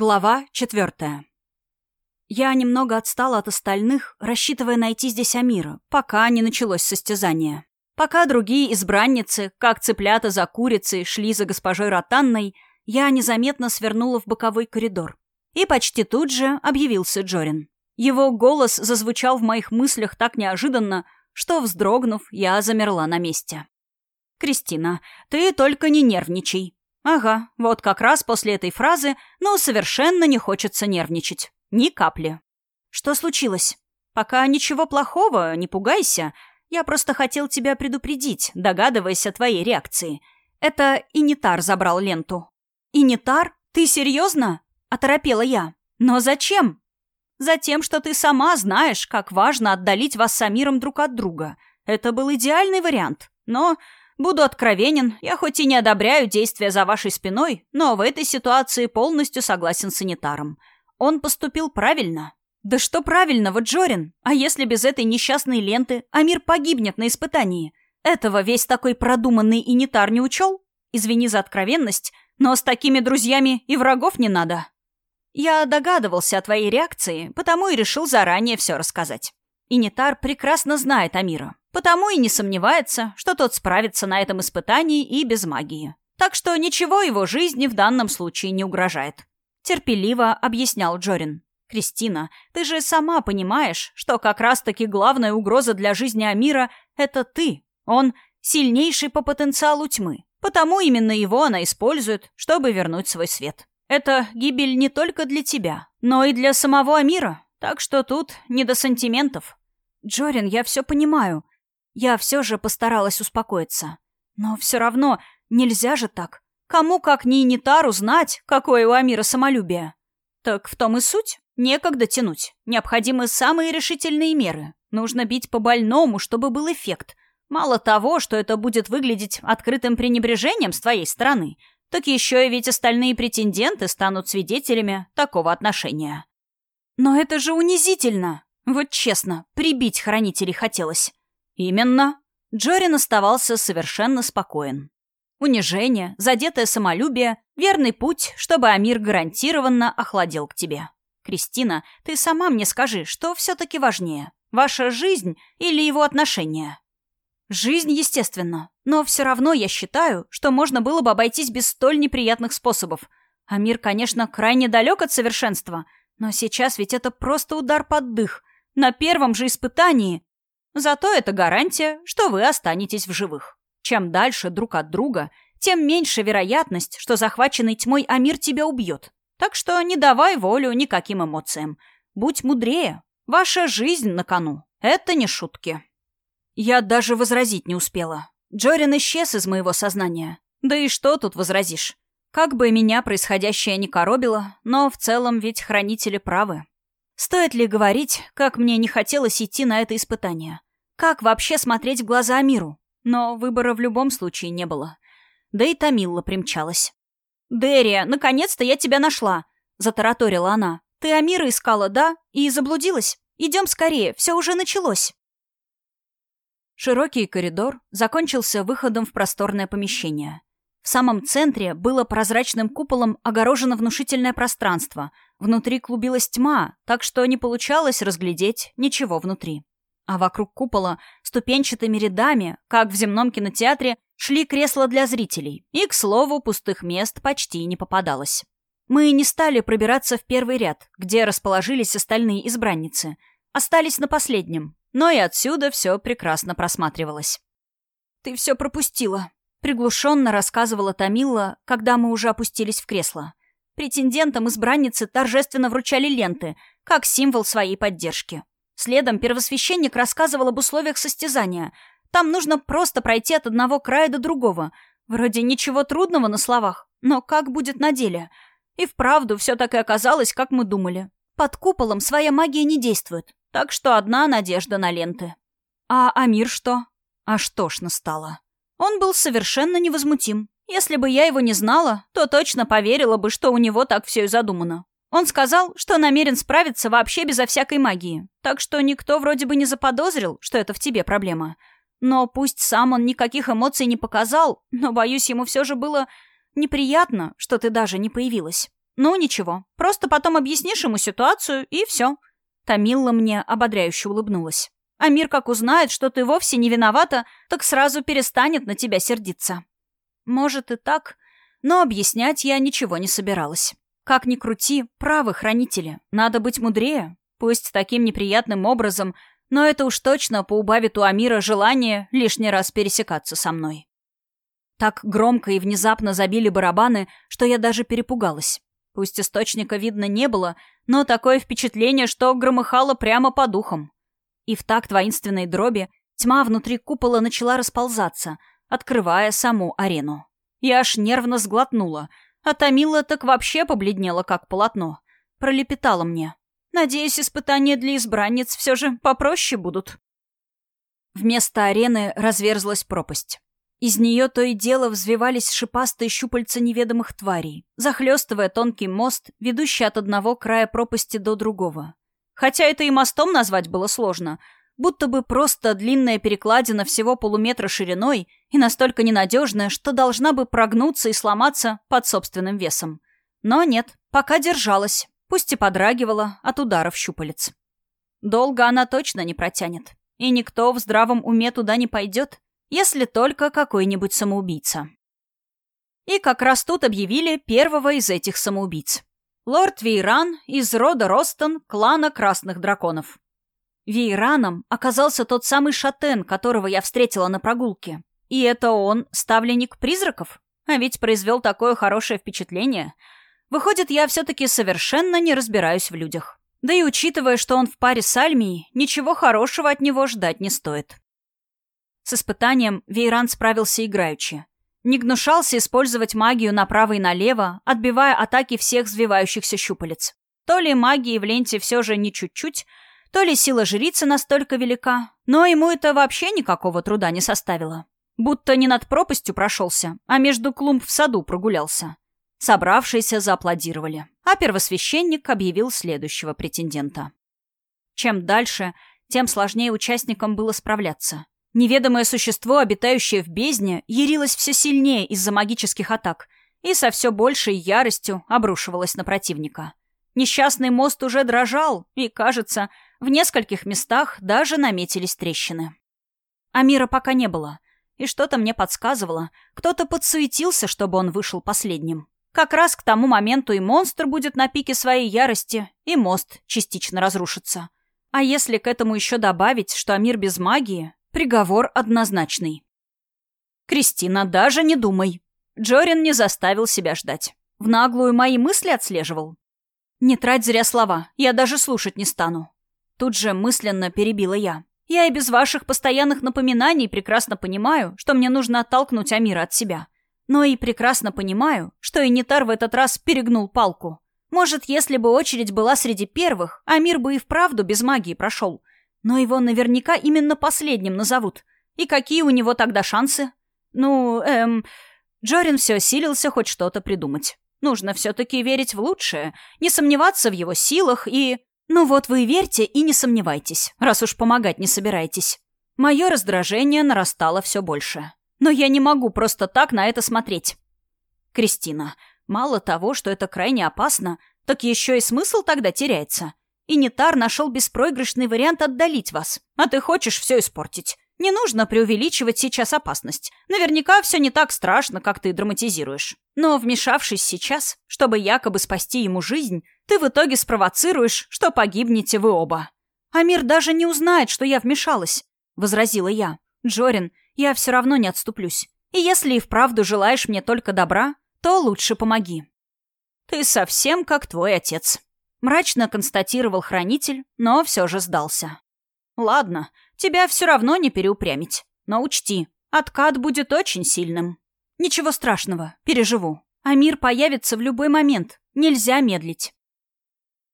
Глава четвертая. Я немного отстала от остальных, рассчитывая найти здесь Амира, пока не началось состязание. Пока другие избранницы, как цыплята за курицей, шли за госпожой Ротанной, я незаметно свернула в боковой коридор. И почти тут же объявился Джорин. Его голос зазвучал в моих мыслях так неожиданно, что, вздрогнув, я замерла на месте. «Кристина, ты только не нервничай», Ага, вот как раз после этой фразы, ну, совершенно не хочется нервничать. Ни капли. Что случилось? Пока ничего плохого, не пугайся. Я просто хотел тебя предупредить, догадываясь о твоей реакции. Это Инитар забрал ленту. Инитар? Ты серьезно? Оторопела я. Но зачем? Затем, что ты сама знаешь, как важно отдалить вас с Амиром друг от друга. Это был идеальный вариант. Но Буду откровенен, я хоть и не одобряю действия за вашей спиной, но в этой ситуации полностью согласен с санитаром. Он поступил правильно. Да что правильного, Джорин? А если без этой несчастной ленты Амир погибнет на испытании? Этого весь такой продуманный инитар не учел? Извини за откровенность, но с такими друзьями и врагов не надо. Я догадывался о твоей реакции, потому и решил заранее все рассказать. Инитар прекрасно знает Амира. Потому и не сомневается, что тот справится на этом испытании и без магии. Так что ничего его жизни в данном случае не угрожает. Терпеливо объяснял Джорин. «Кристина, ты же сама понимаешь, что как раз-таки главная угроза для жизни Амира — это ты. Он сильнейший по потенциалу тьмы. Потому именно его она использует, чтобы вернуть свой свет. Это гибель не только для тебя, но и для самого Амира. Так что тут не до сантиментов. Джорин, я все понимаю. Я все же постаралась успокоиться. Но все равно нельзя же так. Кому, как ни Нитару, знать, какое у Амира самолюбие? Так в том и суть. Некогда тянуть. Необходимы самые решительные меры. Нужно бить по больному, чтобы был эффект. Мало того, что это будет выглядеть открытым пренебрежением с твоей стороны, так еще и ведь остальные претенденты станут свидетелями такого отношения. Но это же унизительно. Вот честно, прибить хранителей хотелось. Именно. Джорин оставался совершенно спокоен. Унижение, задетое самолюбие — верный путь, чтобы Амир гарантированно охладел к тебе. Кристина, ты сама мне скажи, что все-таки важнее? Ваша жизнь или его отношения? Жизнь, естественно. Но все равно я считаю, что можно было бы обойтись без столь неприятных способов. Амир, конечно, крайне далек от совершенства, но сейчас ведь это просто удар под дых. На первом же испытании Зато это гарантия, что вы останетесь в живых. Чем дальше друг от друга, тем меньше вероятность, что захваченный тьмой Амир тебя убьет. Так что не давай волю никаким эмоциям. Будь мудрее. Ваша жизнь на кону. Это не шутки. Я даже возразить не успела. Джорин исчез из моего сознания. Да и что тут возразишь? Как бы меня происходящее не коробило, но в целом ведь хранители правы. Стоит ли говорить, как мне не хотелось идти на это испытание? Как вообще смотреть в глаза Амиру? Но выбора в любом случае не было. Да и Тамилла примчалась. «Дерия, наконец-то я тебя нашла!» — затараторила она. «Ты Амира искала, да? И заблудилась? Идем скорее, все уже началось!» Широкий коридор закончился выходом в просторное помещение. В самом центре было прозрачным куполом огорожено внушительное пространство. Внутри клубилась тьма, так что не получалось разглядеть ничего внутри а вокруг купола ступенчатыми рядами, как в земном кинотеатре, шли кресла для зрителей, и, к слову, пустых мест почти не попадалось. Мы не стали пробираться в первый ряд, где расположились остальные избранницы. Остались на последнем, но и отсюда все прекрасно просматривалось. «Ты все пропустила», — приглушенно рассказывала Тамила, когда мы уже опустились в кресло. Претендентам избранницы торжественно вручали ленты, как символ своей поддержки. Следом первосвященник рассказывал об условиях состязания. Там нужно просто пройти от одного края до другого. Вроде ничего трудного на словах, но как будет на деле? И вправду все так и оказалось, как мы думали. Под куполом своя магия не действует, так что одна надежда на ленты. А Амир что? Аж тошно стало. Он был совершенно невозмутим. Если бы я его не знала, то точно поверила бы, что у него так все и задумано. Он сказал, что намерен справиться вообще безо всякой магии, так что никто вроде бы не заподозрил, что это в тебе проблема. Но пусть сам он никаких эмоций не показал, но, боюсь, ему все же было неприятно, что ты даже не появилась. Ну, ничего. Просто потом объяснишь ему ситуацию, и все. Тамилла мне ободряюще улыбнулась. Амир, как узнает, что ты вовсе не виновата, так сразу перестанет на тебя сердиться. Может и так, но объяснять я ничего не собиралась. Как ни крути, правы хранители. Надо быть мудрее. Пусть таким неприятным образом, но это уж точно поубавит у Амира желание лишний раз пересекаться со мной. Так громко и внезапно забили барабаны, что я даже перепугалась. Пусть источника видно не было, но такое впечатление, что громыхало прямо по духам. И в такт воинственной дроби тьма внутри купола начала расползаться, открывая саму арену. Я аж нервно сглотнула, а Томила так вообще побледнела, как полотно. Пролепетала мне. Надеюсь, испытания для избранниц все же попроще будут. Вместо арены разверзлась пропасть. Из нее то и дело взвивались шипастые щупальца неведомых тварей, захлестывая тонкий мост, ведущий от одного края пропасти до другого. Хотя это и мостом назвать было сложно, будто бы просто длинная перекладина всего полуметра шириной и настолько ненадежная, что должна бы прогнуться и сломаться под собственным весом. Но нет, пока держалась, пусть и подрагивала от ударов щупалец. Долго она точно не протянет, и никто в здравом уме туда не пойдет, если только какой-нибудь самоубийца. И как раз тут объявили первого из этих самоубийц. Лорд Вейран из рода Ростон, клана Красных Драконов. Вейраном оказался тот самый шатен, которого я встретила на прогулке. И это он, ставленник призраков? А ведь произвел такое хорошее впечатление. Выходит, я все-таки совершенно не разбираюсь в людях. Да и учитывая, что он в паре с Альмией, ничего хорошего от него ждать не стоит. С испытанием Вейран справился играючи. Не гнушался использовать магию направо и налево, отбивая атаки всех взвивающихся щупалец. То ли магии в ленте все же не чуть-чуть, то ли сила жрицы настолько велика, но ему это вообще никакого труда не составило. Будто не над пропастью прошелся, а между клумб в саду прогулялся. Собравшиеся зааплодировали, а первосвященник объявил следующего претендента. Чем дальше, тем сложнее участникам было справляться. Неведомое существо, обитающее в бездне, ярилось все сильнее из-за магических атак и со все большей яростью обрушивалось на противника. Несчастный мост уже дрожал, и, кажется, в нескольких местах даже наметились трещины. Амира пока не было, и что-то мне подсказывало, кто-то подсуетился, чтобы он вышел последним. Как раз к тому моменту и монстр будет на пике своей ярости, и мост частично разрушится. А если к этому еще добавить, что Амир без магии, Приговор однозначный. «Кристина, даже не думай!» Джорин не заставил себя ждать. В наглую мои мысли отслеживал. «Не трать зря слова, я даже слушать не стану». Тут же мысленно перебила я. «Я и без ваших постоянных напоминаний прекрасно понимаю, что мне нужно оттолкнуть Амира от себя. Но и прекрасно понимаю, что Инитар в этот раз перегнул палку. Может, если бы очередь была среди первых, Амир бы и вправду без магии прошел. Но его наверняка именно последним назовут. И какие у него тогда шансы? Ну, эм... Джорин все силился хоть что-то придумать. Нужно все-таки верить в лучшее, не сомневаться в его силах и... Ну вот вы верьте и не сомневайтесь, раз уж помогать не собираетесь. Мое раздражение нарастало все больше. Но я не могу просто так на это смотреть. Кристина, мало того, что это крайне опасно, так еще и смысл тогда теряется. И Нитар нашел беспроигрышный вариант отдалить вас. А ты хочешь все испортить. Не нужно преувеличивать сейчас опасность. Наверняка все не так страшно, как ты драматизируешь. Но вмешавшись сейчас, чтобы якобы спасти ему жизнь, ты в итоге спровоцируешь, что погибнете вы оба. Амир даже не узнает, что я вмешалась, — возразила я. Джорин, я все равно не отступлюсь. И если и вправду желаешь мне только добра, то лучше помоги. Ты совсем как твой отец, Мрачно констатировал хранитель, но все же сдался. «Ладно, тебя все равно не переупрямить. Но учти, откат будет очень сильным. Ничего страшного, переживу. А мир появится в любой момент. Нельзя медлить».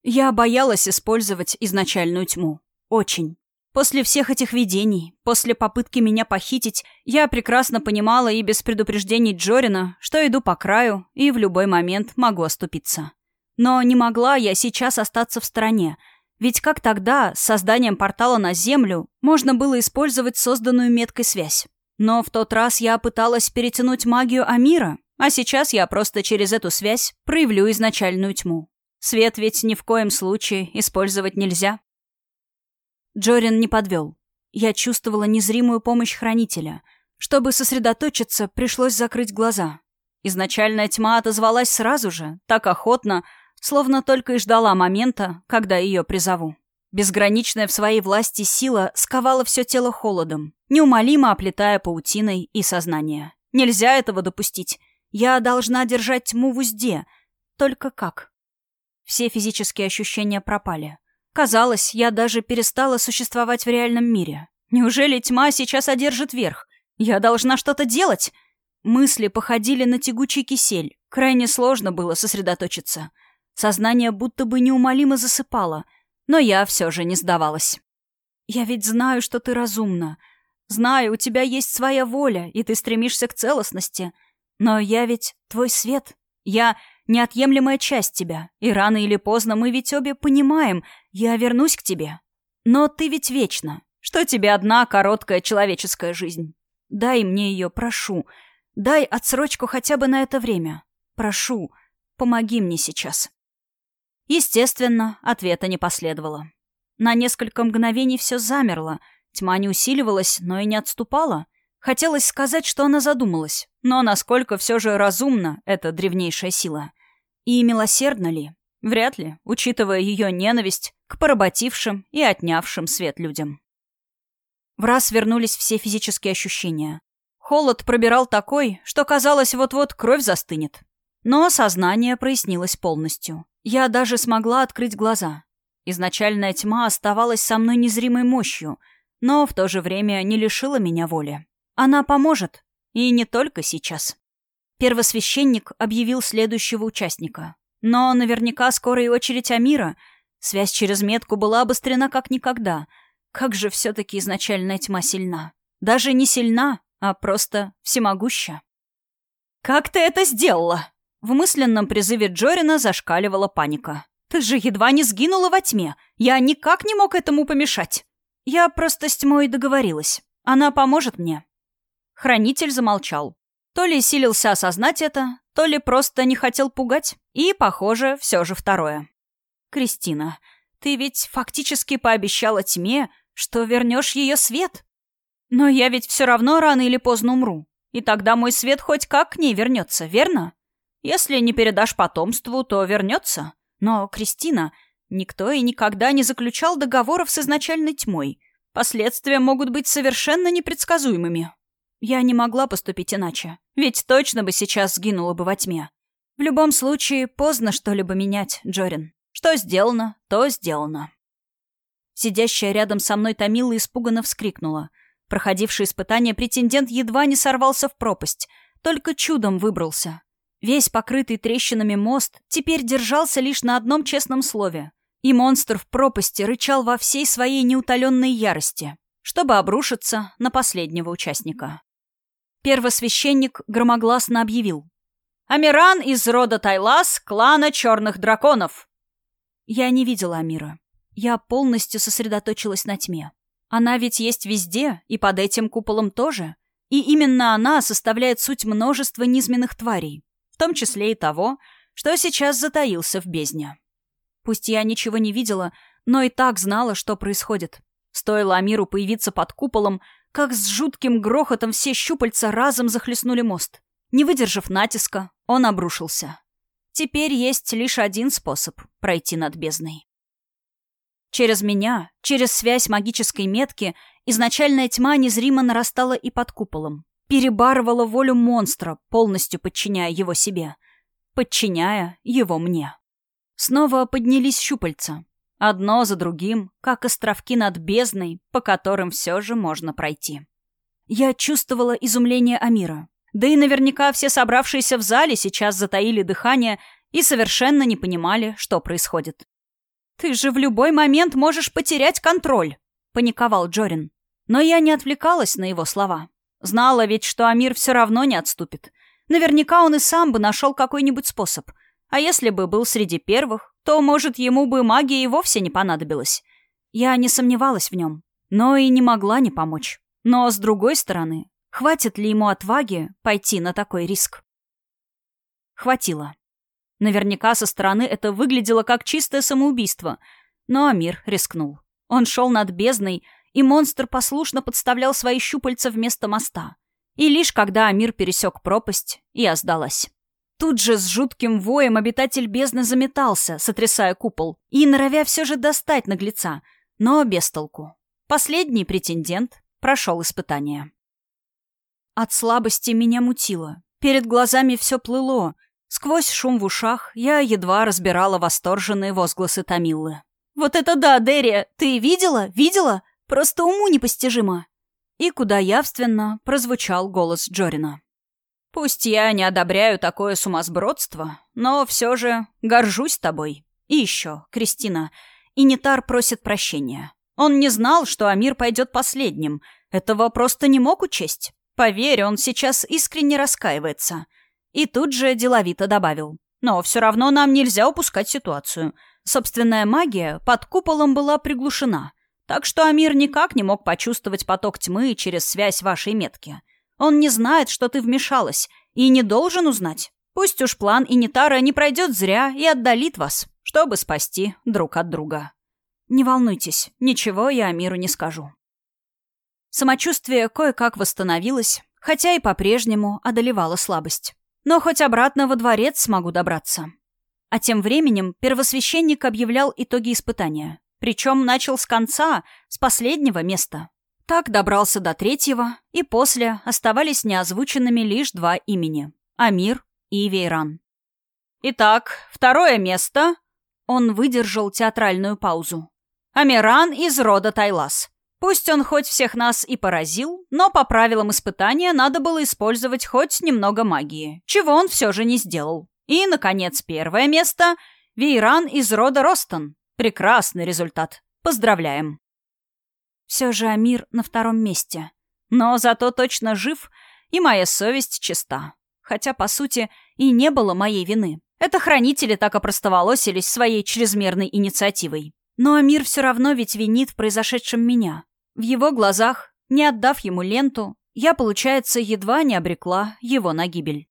Я боялась использовать изначальную тьму. Очень. После всех этих видений, после попытки меня похитить, я прекрасно понимала и без предупреждений Джорина, что иду по краю и в любой момент могу оступиться. Но не могла я сейчас остаться в стороне, ведь как тогда, с созданием портала на Землю, можно было использовать созданную меткой связь. Но в тот раз я пыталась перетянуть магию Амира, А сейчас я просто через эту связь проявлю изначальную тьму. Свет ведь ни в коем случае использовать нельзя. Джорин не подвел. Я чувствовала незримую помощь хранителя. Чтобы сосредоточиться, пришлось закрыть глаза. Изначальная тьма отозвалась сразу же, так охотно, словно только и ждала момента, когда ее призову. Безграничная в своей власти сила сковала все тело холодом, неумолимо оплетая паутиной и сознание. Нельзя этого допустить. Я должна держать тьму в узде. Только как? Все физические ощущения пропали. Казалось, я даже перестала существовать в реальном мире. Неужели тьма сейчас одержит верх? Я должна что-то делать? Мысли походили на тягучий кисель. Крайне сложно было сосредоточиться. Сознание будто бы неумолимо засыпало, но я все же не сдавалась. «Я ведь знаю, что ты разумна. Знаю, у тебя есть своя воля, и ты стремишься к целостности. Но я ведь твой свет. Я неотъемлемая часть тебя, и рано или поздно мы ведь обе понимаем, я вернусь к тебе. Но ты ведь вечна. Что тебе одна короткая человеческая жизнь? Дай мне ее, прошу. Дай отсрочку хотя бы на это время. Прошу, помоги мне сейчас. Естественно, ответа не последовало. На несколько мгновений все замерло. Тьма не усиливалась, но и не отступала. Хотелось сказать, что она задумалась, но насколько все же разумна эта древнейшая сила. И милосердна ли? Вряд ли, учитывая ее ненависть к поработившим и отнявшим свет людям. В раз вернулись все физические ощущения. Холод пробирал такой, что казалось, вот-вот кровь застынет. Но сознание прояснилось полностью. Я даже смогла открыть глаза. Изначальная тьма оставалась со мной незримой мощью, но в то же время не лишила меня воли. Она поможет. И не только сейчас. Первосвященник объявил следующего участника. Но наверняка скоро и очередь Амира. Связь через метку была обострена как никогда. Как же все-таки изначальная тьма сильна. Даже не сильна, а просто всемогуща. «Как ты это сделала?» В мысленном призыве Джорина зашкаливала паника. «Ты же едва не сгинула во тьме. Я никак не мог этому помешать. Я просто с тьмой договорилась. Она поможет мне. Хранитель замолчал. То ли силился осознать это, то ли просто не хотел пугать. И, похоже, все же второе. «Кристина, ты ведь фактически пообещала тьме, что вернешь ее свет. Но я ведь все равно рано или поздно умру. И тогда мой свет хоть как к ней вернется, верно? Если не передашь потомству, то вернется. Но, Кристина, никто и никогда не заключал договоров с изначальной тьмой. Последствия могут быть совершенно непредсказуемыми. Я не могла поступить иначе, ведь точно бы сейчас сгинула бы во тьме. В любом случае, поздно что-либо менять, Джорин. Что сделано, то сделано. Сидящая рядом со мной Томила испуганно вскрикнула. Проходивший испытание претендент едва не сорвался в пропасть, только чудом выбрался. Весь покрытый трещинами мост теперь держался лишь на одном честном слове. И монстр в пропасти рычал во всей своей неутоленной ярости, чтобы обрушиться на последнего участника. Первосвященник громогласно объявил. «Амиран из рода Тайлас, клана Черных Драконов!» Я не видела Амира. Я полностью сосредоточилась на тьме. Она ведь есть везде, и под этим куполом тоже. И именно она составляет суть множества низменных тварей, в том числе и того, что сейчас затаился в бездне. Пусть я ничего не видела, но и так знала, что происходит. Стоило Амиру появиться под куполом, как с жутким грохотом все щупальца разом захлестнули мост. Не выдержав натиска, он обрушился. Теперь есть лишь один способ пройти над бездной. Через меня, через связь магической метки, изначальная тьма незримо нарастала и под куполом. Перебарывала волю монстра, полностью подчиняя его себе. Подчиняя его мне. Снова поднялись щупальца. Одно за другим, как островки над бездной, по которым все же можно пройти. Я чувствовала изумление Амира. Да и наверняка все собравшиеся в зале сейчас затаили дыхание и совершенно не понимали, что происходит. «Ты же в любой момент можешь потерять контроль!» — паниковал Джорин. Но я не отвлекалась на его слова. Знала ведь, что Амир все равно не отступит. Наверняка он и сам бы нашел какой-нибудь способ. А если бы был среди первых, то, может, ему бы магия и вовсе не понадобилась. Я не сомневалась в нем, но и не могла не помочь. Но, с другой стороны, хватит ли ему отваги пойти на такой риск? Хватило. Наверняка со стороны это выглядело как чистое самоубийство, но Амир рискнул. Он шел над бездной, и монстр послушно подставлял свои щупальца вместо моста. И лишь когда Амир пересек пропасть, я сдалась. Тут же с жутким воем обитатель бездны заметался, сотрясая купол, и норовя все же достать наглеца, но без толку. Последний претендент прошел испытание. От слабости меня мутило. Перед глазами все плыло. Сквозь шум в ушах я едва разбирала восторженные возгласы Томиллы. «Вот это да, Дерри! Ты видела? Видела? Просто уму непостижимо!» И куда явственно прозвучал голос Джорина. Пусть я не одобряю такое сумасбродство, но все же горжусь тобой. И еще, Кристина, Инитар просит прощения. Он не знал, что Амир пойдет последним. Этого просто не мог учесть. Поверь, он сейчас искренне раскаивается. И тут же деловито добавил. Но все равно нам нельзя упускать ситуацию. Собственная магия под куполом была приглушена. Так что Амир никак не мог почувствовать поток тьмы через связь вашей метки. Он не знает, что ты вмешалась, и не должен узнать. Пусть уж план Инитара не пройдет зря и отдалит вас, чтобы спасти друг от друга. Не волнуйтесь, ничего я Амиру не скажу. Самочувствие кое-как восстановилось, хотя и по-прежнему одолевала слабость. Но хоть обратно во дворец смогу добраться. А тем временем первосвященник объявлял итоги испытания. Причем начал с конца, с последнего места. Так добрался до третьего, и после оставались неозвученными лишь два имени — Амир и Вейран. «Итак, второе место...» Он выдержал театральную паузу. «Амиран из рода Тайлас. Пусть он хоть всех нас и поразил, но по правилам испытания надо было использовать хоть немного магии, чего он все же не сделал. И, наконец, первое место — Вейран из рода Ростон. Прекрасный результат. Поздравляем!» Все же Амир на втором месте. Но зато точно жив, и моя совесть чиста. Хотя, по сути, и не было моей вины. Это хранители так опростоволосились своей чрезмерной инициативой. Но Амир все равно ведь винит в произошедшем меня. В его глазах, не отдав ему ленту, я, получается, едва не обрекла его на гибель.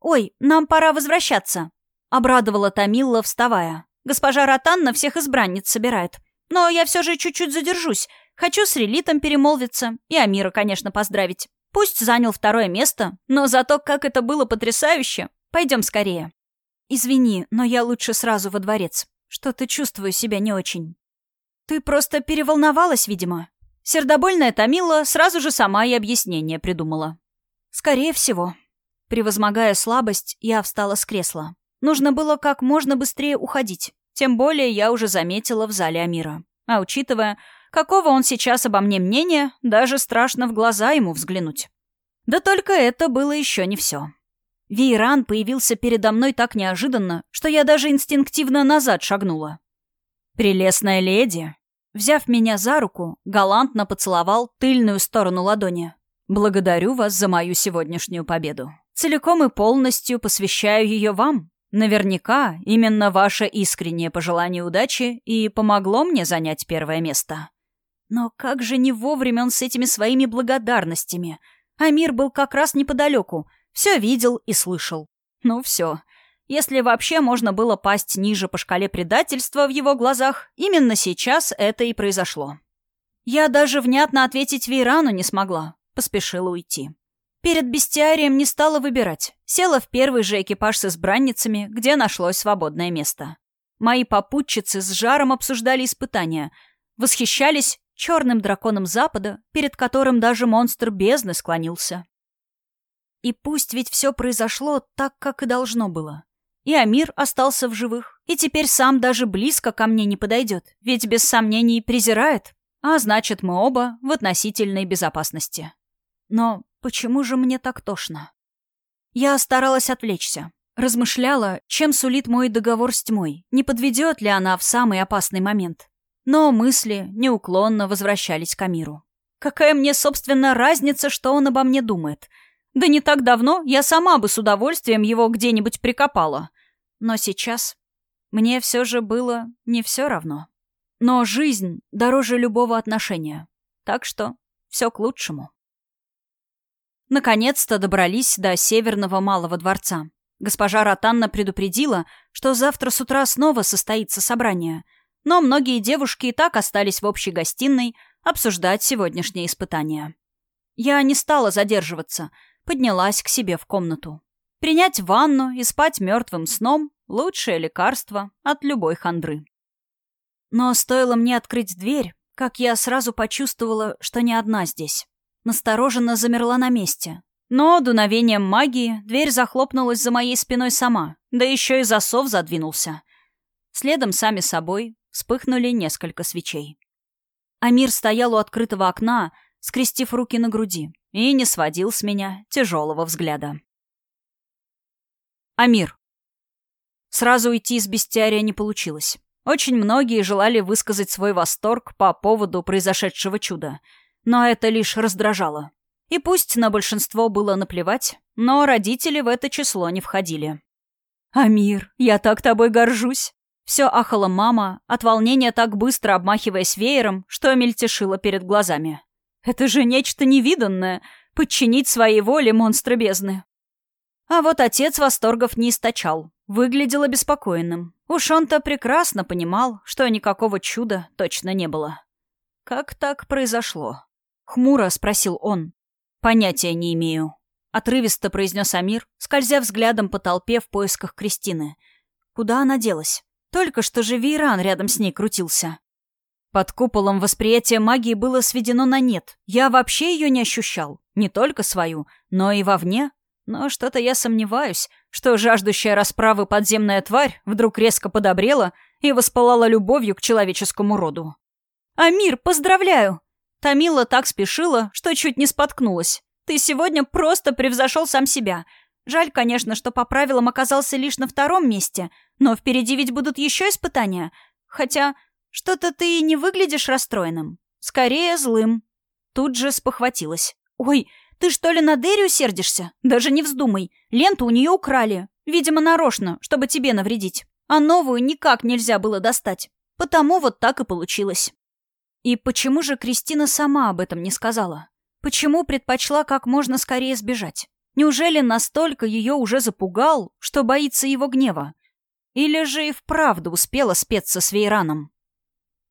«Ой, нам пора возвращаться», — обрадовала Тамилла, вставая. «Госпожа Ротанна всех избранниц собирает. Но я все же чуть-чуть задержусь. Хочу с Релитом перемолвиться и Амира, конечно, поздравить. Пусть занял второе место, но зато как это было потрясающе. Пойдем скорее. Извини, но я лучше сразу во дворец. Что-то чувствую себя не очень. Ты просто переволновалась, видимо. Сердобольная Томила сразу же сама и объяснение придумала. Скорее всего. Превозмогая слабость, я встала с кресла. Нужно было как можно быстрее уходить. Тем более я уже заметила в зале Амира. А учитывая, какого он сейчас обо мне мнения, даже страшно в глаза ему взглянуть. Да только это было еще не все. Вейран появился передо мной так неожиданно, что я даже инстинктивно назад шагнула. «Прелестная леди!» Взяв меня за руку, галантно поцеловал тыльную сторону ладони. «Благодарю вас за мою сегодняшнюю победу. Целиком и полностью посвящаю ее вам, Наверняка именно ваше искреннее пожелание удачи и помогло мне занять первое место. Но как же не вовремя он с этими своими благодарностями. Амир был как раз неподалеку, все видел и слышал. Ну все. Если вообще можно было пасть ниже по шкале предательства в его глазах, именно сейчас это и произошло. Я даже внятно ответить Вейрану не смогла. Поспешила уйти. Перед бестиарием не стала выбирать. Села в первый же экипаж с избранницами, где нашлось свободное место. Мои попутчицы с жаром обсуждали испытания. Восхищались черным драконом Запада, перед которым даже монстр бездны склонился. И пусть ведь все произошло так, как и должно было. И Амир остался в живых, и теперь сам даже близко ко мне не подойдет, ведь без сомнений презирает, а значит, мы оба в относительной безопасности. Но Почему же мне так тошно? Я старалась отвлечься. Размышляла, чем сулит мой договор с тьмой, не подведет ли она в самый опасный момент. Но мысли неуклонно возвращались к Амиру. Какая мне, собственно, разница, что он обо мне думает? Да не так давно я сама бы с удовольствием его где-нибудь прикопала. Но сейчас мне все же было не все равно. Но жизнь дороже любого отношения. Так что все к лучшему. Наконец-то добрались до Северного Малого дворца. Госпожа Ротанна предупредила, что завтра с утра снова состоится собрание. Но многие девушки и так остались в общей гостиной обсуждать сегодняшнее испытание. Я не стала задерживаться, поднялась к себе в комнату. Принять ванну и спать мертвым сном — лучшее лекарство от любой хандры. Но стоило мне открыть дверь, как я сразу почувствовала, что не одна здесь. Настороженно замерла на месте. Но дуновением магии дверь захлопнулась за моей спиной сама, да еще и засов задвинулся. Следом сами собой вспыхнули несколько свечей. Амир стоял у открытого окна, скрестив руки на груди, и не сводил с меня тяжелого взгляда. Амир. Сразу уйти из бестиария не получилось. Очень многие желали высказать свой восторг по поводу произошедшего чуда, но это лишь раздражало. И пусть на большинство было наплевать, но родители в это число не входили. «Амир, я так тобой горжусь!» Все ахала мама, от волнения так быстро обмахиваясь веером, что мельтешила перед глазами. «Это же нечто невиданное — подчинить своей воле монстра бездны!» А вот отец восторгов не источал, выглядел обеспокоенным. Уж он-то прекрасно понимал, что никакого чуда точно не было. «Как так произошло?» — хмуро спросил он. «Понятия не имею», — отрывисто произнес Амир, скользя взглядом по толпе в поисках Кристины. «Куда она делась? Только что же Вейран рядом с ней крутился». Под куполом восприятие магии было сведено на нет. Я вообще ее не ощущал. Не только свою, но и вовне. Но что-то я сомневаюсь, что жаждущая расправы подземная тварь вдруг резко подобрела и воспалала любовью к человеческому роду. «Амир, поздравляю!» Тамила так спешила, что чуть не споткнулась. «Ты сегодня просто превзошел сам себя. Жаль, конечно, что по правилам оказался лишь на втором месте, но впереди ведь будут еще испытания. Хотя что-то ты не выглядишь расстроенным. Скорее, злым». Тут же спохватилась. «Ой, «Ты что ли на Дерри сердишься? Даже не вздумай. Ленту у нее украли. Видимо, нарочно, чтобы тебе навредить. А новую никак нельзя было достать. Потому вот так и получилось». И почему же Кристина сама об этом не сказала? Почему предпочла как можно скорее сбежать? Неужели настолько ее уже запугал, что боится его гнева? Или же и вправду успела спеться с Вейраном?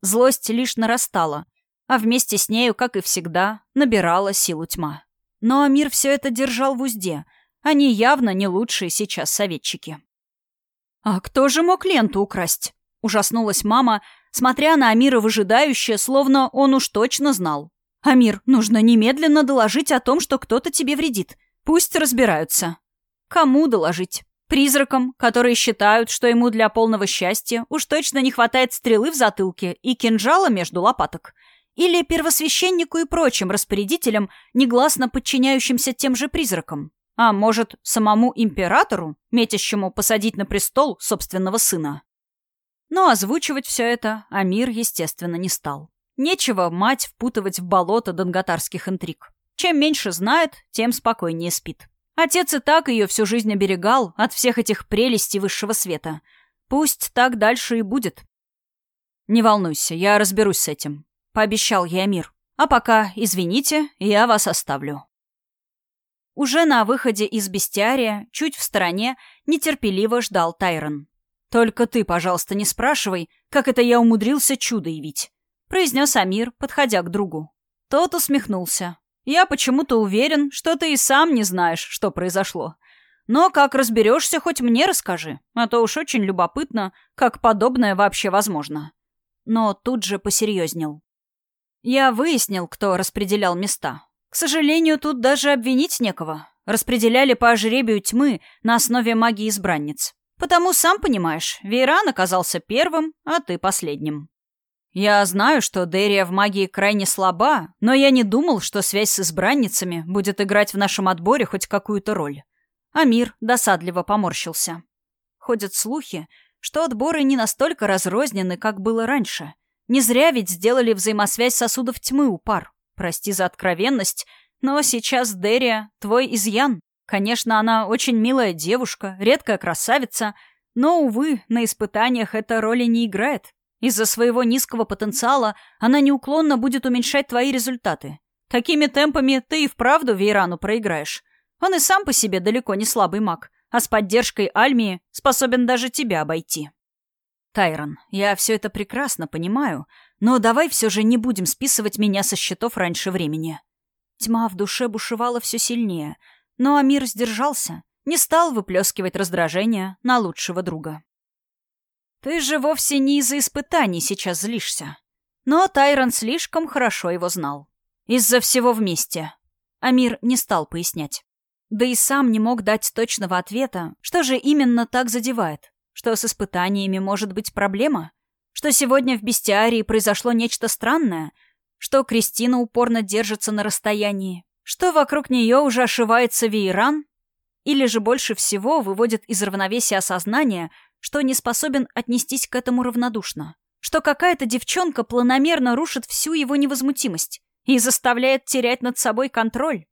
Злость лишь нарастала, а вместе с нею, как и всегда, набирала силу тьма. Но Амир все это держал в узде. Они явно не лучшие сейчас советчики. «А кто же мог ленту украсть?» — ужаснулась мама, смотря на Амира выжидающе, словно он уж точно знал. «Амир, нужно немедленно доложить о том, что кто-то тебе вредит. Пусть разбираются». «Кому доложить?» Призракам, которые считают, что ему для полного счастья уж точно не хватает стрелы в затылке и кинжала между лопаток — или первосвященнику и прочим распорядителям, негласно подчиняющимся тем же призракам? А может, самому императору, метящему посадить на престол собственного сына? Но озвучивать все это Амир, естественно, не стал. Нечего мать впутывать в болото донготарских интриг. Чем меньше знает, тем спокойнее спит. Отец и так ее всю жизнь оберегал от всех этих прелестей высшего света. Пусть так дальше и будет. Не волнуйся, я разберусь с этим. — пообещал я мир. «А пока, извините, я вас оставлю». Уже на выходе из бестиария, чуть в стороне, нетерпеливо ждал Тайрон. «Только ты, пожалуйста, не спрашивай, как это я умудрился чудо явить», — произнес Амир, подходя к другу. Тот усмехнулся. «Я почему-то уверен, что ты и сам не знаешь, что произошло. Но как разберешься, хоть мне расскажи, а то уж очень любопытно, как подобное вообще возможно». Но тут же посерьезнел. Я выяснил, кто распределял места. К сожалению, тут даже обвинить некого. Распределяли по жребию тьмы на основе магии избранниц. Потому, сам понимаешь, Вейран оказался первым, а ты последним. Я знаю, что Дерия в магии крайне слаба, но я не думал, что связь с избранницами будет играть в нашем отборе хоть какую-то роль. Амир досадливо поморщился. Ходят слухи, что отборы не настолько разрознены, как было раньше — не зря ведь сделали взаимосвязь сосудов тьмы у пар. Прости за откровенность, но сейчас Дерия — твой изъян. Конечно, она очень милая девушка, редкая красавица, но, увы, на испытаниях эта роли не играет. Из-за своего низкого потенциала она неуклонно будет уменьшать твои результаты. Такими темпами ты и вправду Вейрану проиграешь. Он и сам по себе далеко не слабый маг. а с поддержкой Альмии способен даже тебя обойти. Тайрон, я все это прекрасно понимаю, но давай все же не будем списывать меня со счетов раньше времени. Тьма в душе бушевала все сильнее, но Амир сдержался, не стал выплескивать раздражение на лучшего друга. Ты же вовсе не из-за испытаний сейчас злишься. Но Тайрон слишком хорошо его знал. Из-за всего вместе. Амир не стал пояснять. Да и сам не мог дать точного ответа, что же именно так задевает. Что с испытаниями может быть проблема? Что сегодня в бестиарии произошло нечто странное? Что Кристина упорно держится на расстоянии? Что вокруг нее уже ошивается вейран? Или же больше всего выводит из равновесия осознание, что не способен отнестись к этому равнодушно? Что какая-то девчонка планомерно рушит всю его невозмутимость и заставляет терять над собой контроль?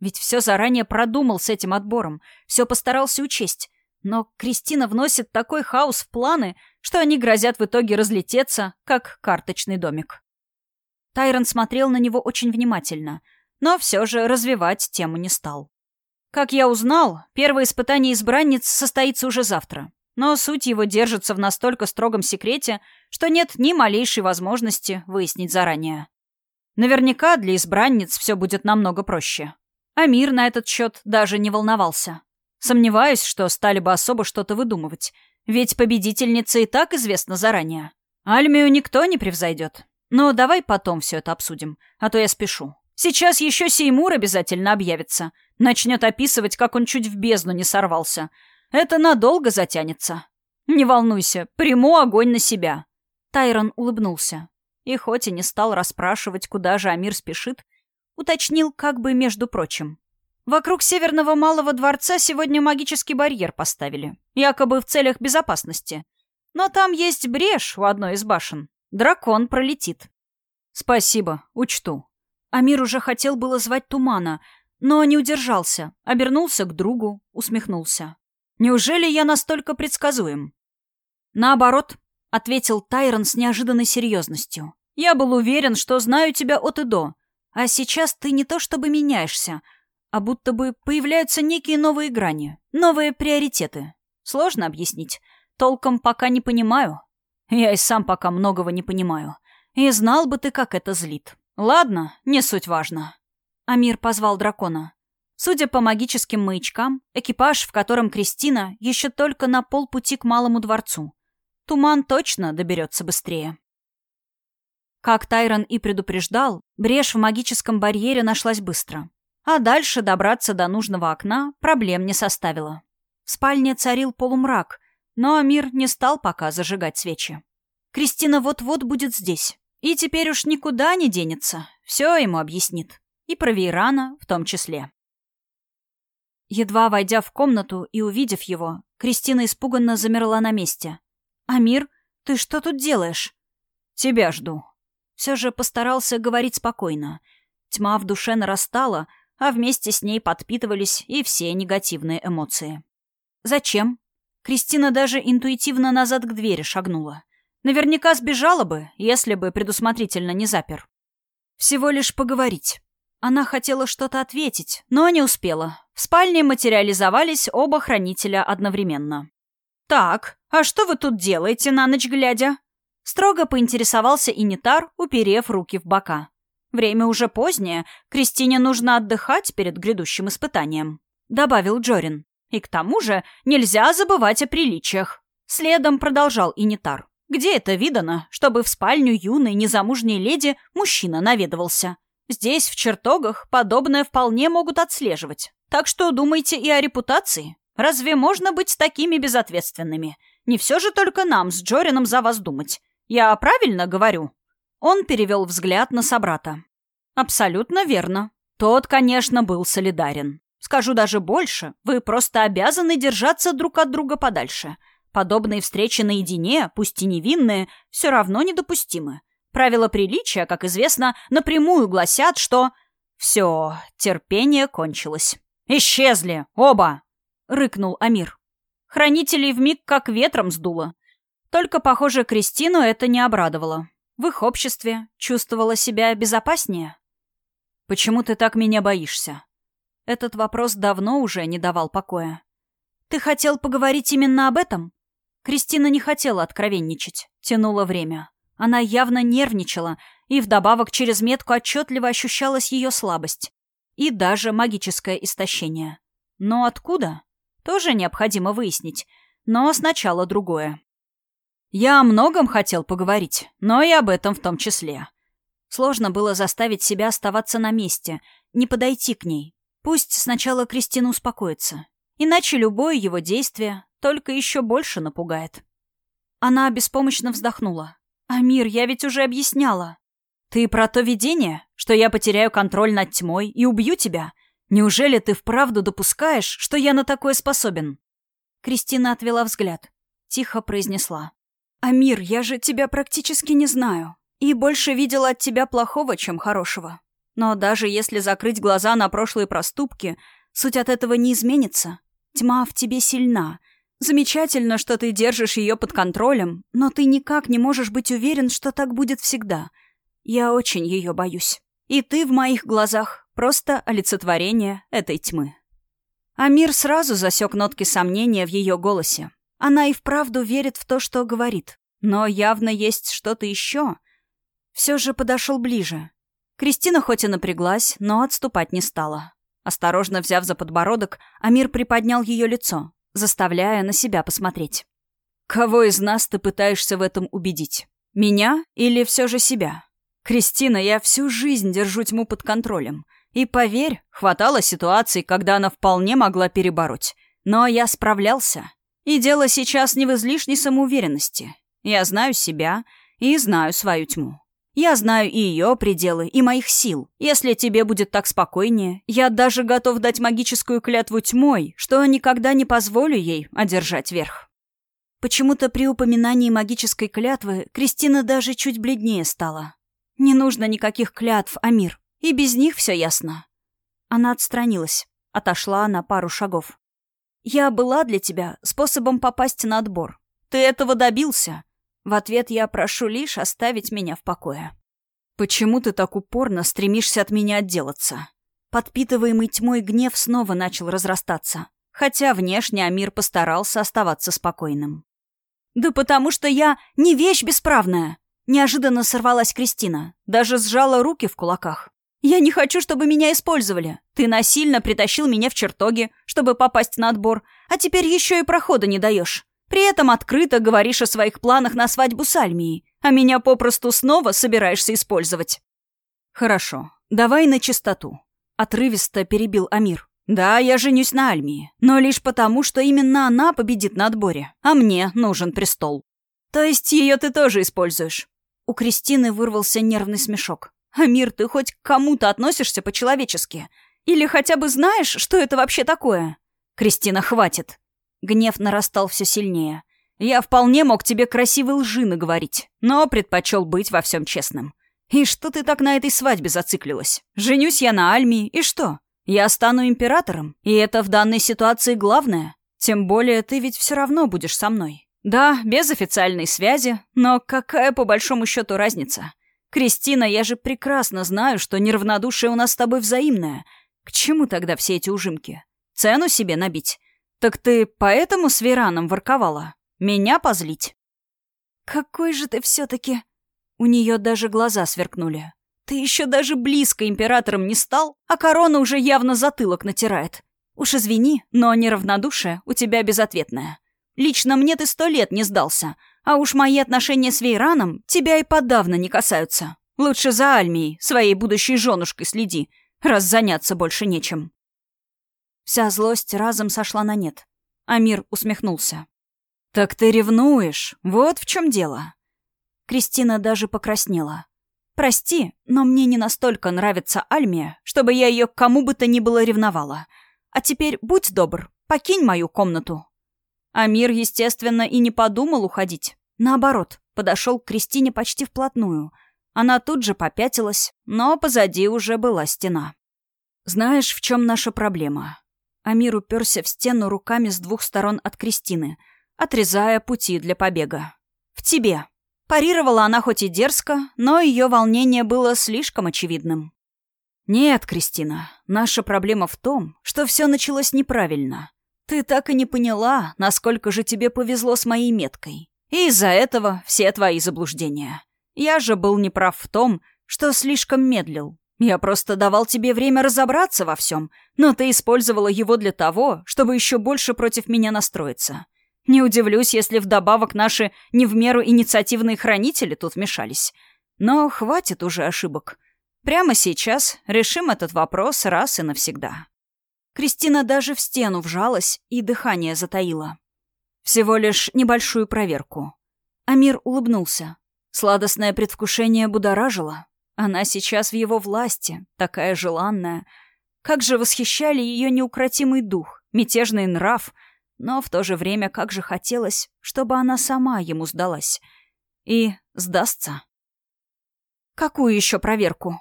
Ведь все заранее продумал с этим отбором, все постарался учесть. Но Кристина вносит такой хаос в планы, что они грозят в итоге разлететься, как карточный домик. Тайрон смотрел на него очень внимательно, но все же развивать тему не стал. Как я узнал, первое испытание избранниц состоится уже завтра. Но суть его держится в настолько строгом секрете, что нет ни малейшей возможности выяснить заранее. Наверняка для избранниц все будет намного проще. Амир на этот счет даже не волновался. Сомневаюсь, что стали бы особо что-то выдумывать, ведь победительница и так известна заранее. Альмию никто не превзойдет. Но давай потом все это обсудим, а то я спешу. Сейчас еще Сеймур обязательно объявится. Начнет описывать, как он чуть в бездну не сорвался. Это надолго затянется. Не волнуйся, приму огонь на себя. Тайрон улыбнулся. И хоть и не стал расспрашивать, куда же Амир спешит, уточнил как бы между прочим. Вокруг Северного Малого дворца сегодня магический барьер поставили, якобы в целях безопасности. Но там есть брешь у одной из башен. Дракон пролетит. Спасибо, учту. Амир уже хотел было звать Тумана, но не удержался, обернулся к другу, усмехнулся. Неужели я настолько предсказуем? Наоборот, ответил Тайрон с неожиданной серьезностью. Я был уверен, что знаю тебя от и до, а сейчас ты не то чтобы меняешься, а будто бы появляются некие новые грани, новые приоритеты. Сложно объяснить. Толком пока не понимаю. Я и сам пока многого не понимаю. И знал бы ты, как это злит. Ладно, не суть важно. Амир позвал дракона. Судя по магическим маячкам, экипаж, в котором Кристина, еще только на полпути к Малому дворцу. Туман точно доберется быстрее. Как Тайрон и предупреждал, брешь в магическом барьере нашлась быстро. А дальше добраться до нужного окна проблем не составило. В спальне царил полумрак, но Амир не стал пока зажигать свечи. Кристина вот-вот будет здесь. И теперь уж никуда не денется. Все ему объяснит. И про Вейрана в том числе. Едва войдя в комнату и увидев его, Кристина испуганно замерла на месте. «Амир, ты что тут делаешь?» «Тебя жду», все же постарался говорить спокойно. Тьма в душе нарастала, а вместе с ней подпитывались и все негативные эмоции. «Зачем?» Кристина даже интуитивно назад к двери шагнула. Наверняка сбежала бы, если бы предусмотрительно не запер. Всего лишь поговорить. Она хотела что-то ответить, но не успела. В спальне материализовались оба хранителя одновременно. «Так, а что вы тут делаете на ночь глядя?» Строго поинтересовался Инитар, уперев руки в бока. «Время уже позднее, Кристине нужно отдыхать перед грядущим испытанием», — добавил Джорин. «И к тому же нельзя забывать о приличиях». Следом продолжал Инитар. «Где это видано, чтобы в спальню юной незамужней леди мужчина наведывался? Здесь, в чертогах, подобное вполне могут отслеживать. Так что думайте и о репутации. Разве можно быть такими безответственными? Не все же только нам с Джорином за вас думать. Я правильно говорю?» Он перевел взгляд на собрата. «Абсолютно верно. Тот, конечно, был солидарен. Скажу даже больше, вы просто обязаны держаться друг от друга подальше. Подобные встречи наедине, пусть и невинные, все равно недопустимы. Правила приличия, как известно, напрямую гласят, что... Все, терпение кончилось. «Исчезли! Оба!» — рыкнул Амир. Хранителей вмиг как ветром сдуло. Только, похоже, Кристину это не обрадовало. В их обществе чувствовала себя безопаснее. «Почему ты так меня боишься?» Этот вопрос давно уже не давал покоя. Ты хотел поговорить именно об этом?» Кристина не хотела откровенничать, тянула время. Она явно нервничала, и вдобавок через метку отчетливо ощущалась ее слабость. И даже магическое истощение. Но откуда? Тоже необходимо выяснить. Но сначала другое. Я о многом хотел поговорить, но и об этом в том числе. Сложно было заставить себя оставаться на месте, не подойти к ней. Пусть сначала Кристина успокоится. Иначе любое его действие только еще больше напугает. Она беспомощно вздохнула. «Амир, я ведь уже объясняла». «Ты про то видение, что я потеряю контроль над тьмой и убью тебя? Неужели ты вправду допускаешь, что я на такое способен?» Кристина отвела взгляд. Тихо произнесла. «Амир, я же тебя практически не знаю. И больше видела от тебя плохого, чем хорошего. Но даже если закрыть глаза на прошлые проступки, суть от этого не изменится. Тьма в тебе сильна. Замечательно, что ты держишь ее под контролем, но ты никак не можешь быть уверен, что так будет всегда. Я очень ее боюсь. И ты в моих глазах просто олицетворение этой тьмы. Амир сразу засек нотки сомнения в ее голосе. Она и вправду верит в то, что говорит. Но явно есть что-то еще — все же подошел ближе. Кристина хоть и напряглась, но отступать не стала. Осторожно взяв за подбородок, Амир приподнял ее лицо, заставляя на себя посмотреть. «Кого из нас ты пытаешься в этом убедить? Меня или все же себя? Кристина, я всю жизнь держу тьму под контролем. И поверь, хватало ситуаций, когда она вполне могла перебороть. Но я справлялся. И дело сейчас не в излишней самоуверенности. Я знаю себя и знаю свою тьму. Я знаю и ее пределы, и моих сил. Если тебе будет так спокойнее, я даже готов дать магическую клятву тьмой, что никогда не позволю ей одержать верх». Почему-то при упоминании магической клятвы Кристина даже чуть бледнее стала. «Не нужно никаких клятв, Амир. И без них все ясно». Она отстранилась, отошла на пару шагов. «Я была для тебя способом попасть на отбор. Ты этого добился. В ответ я прошу лишь оставить меня в покое. «Почему ты так упорно стремишься от меня отделаться?» Подпитываемый тьмой гнев снова начал разрастаться, хотя внешне Амир постарался оставаться спокойным. «Да потому что я не вещь бесправная!» Неожиданно сорвалась Кристина, даже сжала руки в кулаках. «Я не хочу, чтобы меня использовали. Ты насильно притащил меня в чертоги, чтобы попасть на отбор, а теперь еще и прохода не даешь. При этом открыто говоришь о своих планах на свадьбу с Альмией, а меня попросту снова собираешься использовать. Хорошо, давай на чистоту. Отрывисто перебил Амир. Да, я женюсь на Альмии, но лишь потому, что именно она победит на отборе, а мне нужен престол. То есть ее ты тоже используешь? У Кристины вырвался нервный смешок. «Амир, ты хоть к кому-то относишься по-человечески? Или хотя бы знаешь, что это вообще такое?» «Кристина, хватит!» Гнев нарастал все сильнее. Я вполне мог тебе красивой лжи наговорить, но предпочел быть во всем честным. И что ты так на этой свадьбе зациклилась? Женюсь я на Альмии, и что? Я стану императором, и это в данной ситуации главное. Тем более ты ведь все равно будешь со мной. Да, без официальной связи, но какая по большому счету разница? Кристина, я же прекрасно знаю, что неравнодушие у нас с тобой взаимное. К чему тогда все эти ужимки? Цену себе набить? «Так ты поэтому с Вераном ворковала? Меня позлить?» «Какой же ты все-таки...» У нее даже глаза сверкнули. «Ты еще даже близко императором не стал, а корона уже явно затылок натирает. Уж извини, но неравнодушие у тебя безответное. Лично мне ты сто лет не сдался, а уж мои отношения с Вейраном тебя и подавно не касаются. Лучше за Альмией, своей будущей женушкой следи, раз заняться больше нечем». Вся злость разом сошла на нет. Амир усмехнулся. «Так ты ревнуешь? Вот в чем дело». Кристина даже покраснела. «Прости, но мне не настолько нравится Альмия, чтобы я ее кому бы то ни было ревновала. А теперь будь добр, покинь мою комнату». Амир, естественно, и не подумал уходить. Наоборот, подошел к Кристине почти вплотную. Она тут же попятилась, но позади уже была стена. «Знаешь, в чем наша проблема?» Амир уперся в стену руками с двух сторон от Кристины, отрезая пути для побега. «В тебе!» Парировала она хоть и дерзко, но ее волнение было слишком очевидным. «Нет, Кристина, наша проблема в том, что все началось неправильно. Ты так и не поняла, насколько же тебе повезло с моей меткой. И из-за этого все твои заблуждения. Я же был неправ в том, что слишком медлил. Я просто давал тебе время разобраться во всем, но ты использовала его для того, чтобы еще больше против меня настроиться. Не удивлюсь, если вдобавок наши не в меру инициативные хранители тут вмешались. Но хватит уже ошибок. Прямо сейчас решим этот вопрос раз и навсегда. Кристина даже в стену вжалась и дыхание затаила. Всего лишь небольшую проверку. Амир улыбнулся. Сладостное предвкушение будоражило. Она сейчас в его власти, такая желанная. Как же восхищали ее неукротимый дух, мятежный нрав, но в то же время как же хотелось, чтобы она сама ему сдалась. И сдастся. «Какую еще проверку?»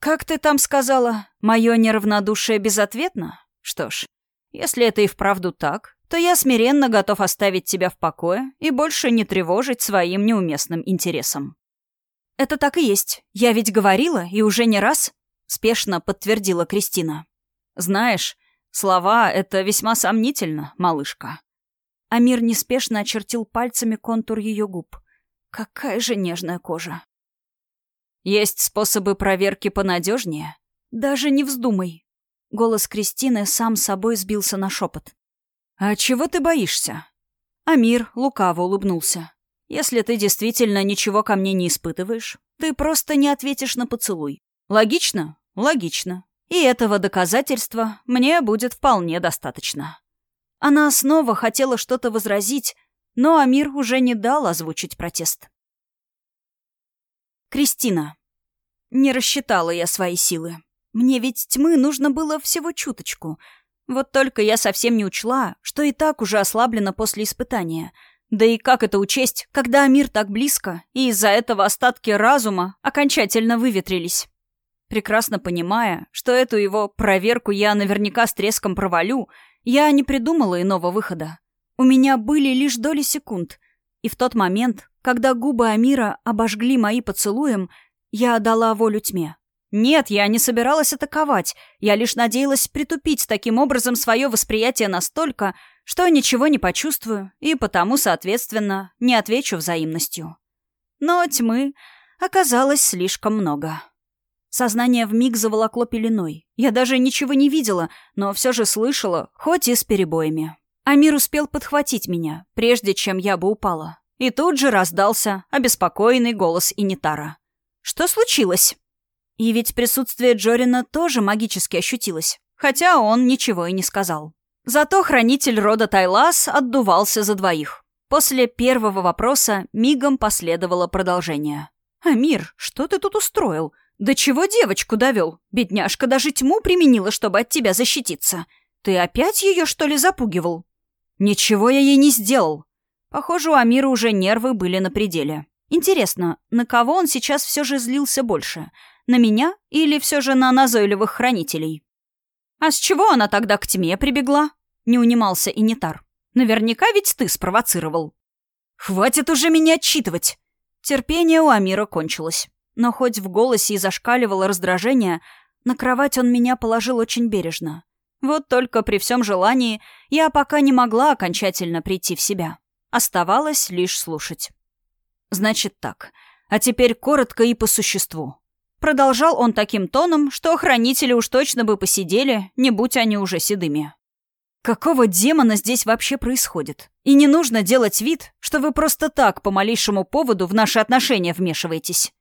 «Как ты там сказала? Мое неравнодушие безответно? Что ж, если это и вправду так, то я смиренно готов оставить тебя в покое и больше не тревожить своим неуместным интересом». «Это так и есть. Я ведь говорила, и уже не раз», — спешно подтвердила Кристина. «Знаешь, слова — это весьма сомнительно, малышка». Амир неспешно очертил пальцами контур ее губ. «Какая же нежная кожа!» Есть способы проверки понадежнее? Даже не вздумай. Голос Кристины сам собой сбился на шепот. А чего ты боишься? Амир лукаво улыбнулся. Если ты действительно ничего ко мне не испытываешь, ты просто не ответишь на поцелуй. Логично? Логично. И этого доказательства мне будет вполне достаточно. Она снова хотела что-то возразить, но Амир уже не дал озвучить протест. Кристина. Не рассчитала я свои силы. Мне ведь тьмы нужно было всего чуточку. Вот только я совсем не учла, что и так уже ослаблена после испытания. Да и как это учесть, когда мир так близко, и из-за этого остатки разума окончательно выветрились? Прекрасно понимая, что эту его проверку я наверняка с треском провалю, я не придумала иного выхода. У меня были лишь доли секунд, и в тот момент, когда губы Амира обожгли мои поцелуем, я отдала волю тьме. Нет, я не собиралась атаковать, я лишь надеялась притупить таким образом свое восприятие настолько, что ничего не почувствую и потому, соответственно, не отвечу взаимностью. Но тьмы оказалось слишком много. Сознание вмиг заволокло пеленой. Я даже ничего не видела, но все же слышала, хоть и с перебоями. Амир успел подхватить меня, прежде чем я бы упала. И тут же раздался обеспокоенный голос Инитара. «Что случилось?» И ведь присутствие Джорина тоже магически ощутилось, хотя он ничего и не сказал. Зато хранитель рода Тайлас отдувался за двоих. После первого вопроса мигом последовало продолжение. «Амир, что ты тут устроил? Да чего девочку довел? Бедняжка даже тьму применила, чтобы от тебя защититься. Ты опять ее, что ли, запугивал?» «Ничего я ей не сделал», Похоже, у Амира уже нервы были на пределе. Интересно, на кого он сейчас все же злился больше? На меня или все же на назойливых хранителей? «А с чего она тогда к тьме прибегла?» — не унимался Инитар. «Наверняка ведь ты спровоцировал». «Хватит уже меня отчитывать!» Терпение у Амира кончилось. Но хоть в голосе и зашкаливало раздражение, на кровать он меня положил очень бережно. Вот только при всем желании я пока не могла окончательно прийти в себя. Оставалось лишь слушать. «Значит так. А теперь коротко и по существу». Продолжал он таким тоном, что хранители уж точно бы посидели, не будь они уже седыми. «Какого демона здесь вообще происходит? И не нужно делать вид, что вы просто так по малейшему поводу в наши отношения вмешиваетесь».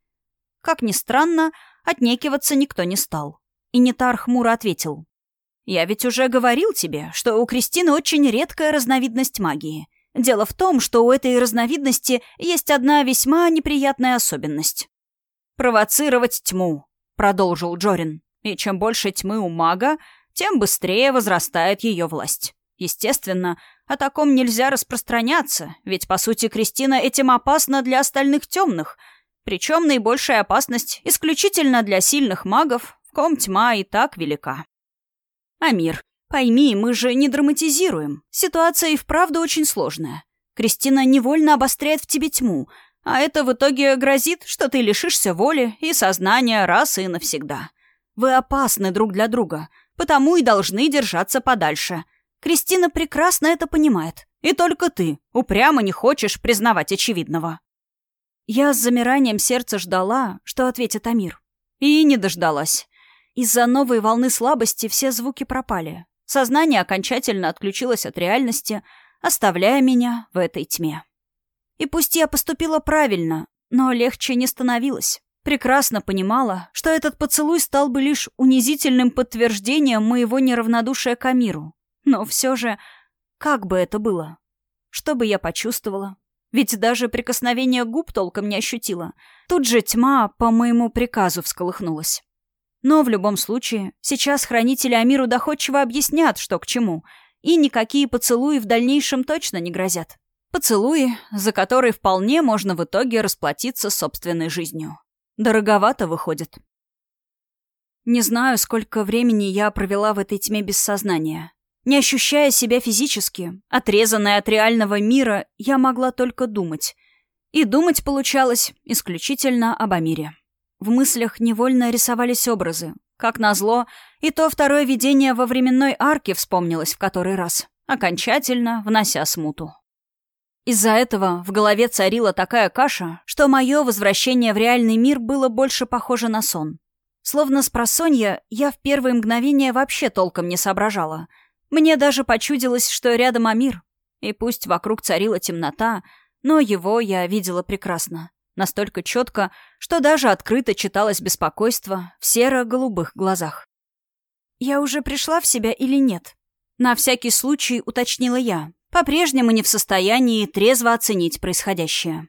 Как ни странно, отнекиваться никто не стал. И Нетар хмуро ответил. «Я ведь уже говорил тебе, что у Кристины очень редкая разновидность магии — Дело в том, что у этой разновидности есть одна весьма неприятная особенность. «Провоцировать тьму», — продолжил Джорин. «И чем больше тьмы у мага, тем быстрее возрастает ее власть. Естественно, о таком нельзя распространяться, ведь, по сути, Кристина этим опасна для остальных темных, причем наибольшая опасность исключительно для сильных магов, в ком тьма и так велика. Амир, Пойми, мы же не драматизируем. Ситуация и вправду очень сложная. Кристина невольно обостряет в тебе тьму, а это в итоге грозит, что ты лишишься воли и сознания раз и навсегда. Вы опасны друг для друга, потому и должны держаться подальше. Кристина прекрасно это понимает. И только ты упрямо не хочешь признавать очевидного. Я с замиранием сердца ждала, что ответит Амир. И не дождалась. Из-за новой волны слабости все звуки пропали. Сознание окончательно отключилось от реальности, оставляя меня в этой тьме. И пусть я поступила правильно, но легче не становилось. Прекрасно понимала, что этот поцелуй стал бы лишь унизительным подтверждением моего неравнодушия к Амиру. Но все же, как бы это было? Что бы я почувствовала? Ведь даже прикосновение губ толком не ощутила. Тут же тьма по моему приказу всколыхнулась. Но в любом случае, сейчас хранители Амиру доходчиво объяснят, что к чему, и никакие поцелуи в дальнейшем точно не грозят. Поцелуи, за которые вполне можно в итоге расплатиться собственной жизнью. Дороговато выходит. Не знаю, сколько времени я провела в этой тьме без сознания. Не ощущая себя физически, отрезанная от реального мира, я могла только думать. И думать получалось исключительно об Амире. В мыслях невольно рисовались образы. Как назло, и то второе видение во временной арке вспомнилось в который раз, окончательно внося смуту. Из-за этого в голове царила такая каша, что мое возвращение в реальный мир было больше похоже на сон. Словно с просонья я в первые мгновения вообще толком не соображала — мне даже почудилось, что рядом Амир. И пусть вокруг царила темнота, но его я видела прекрасно. Настолько четко, что даже открыто читалось беспокойство в серо-голубых глазах. «Я уже пришла в себя или нет?» На всякий случай уточнила я, по-прежнему не в состоянии трезво оценить происходящее.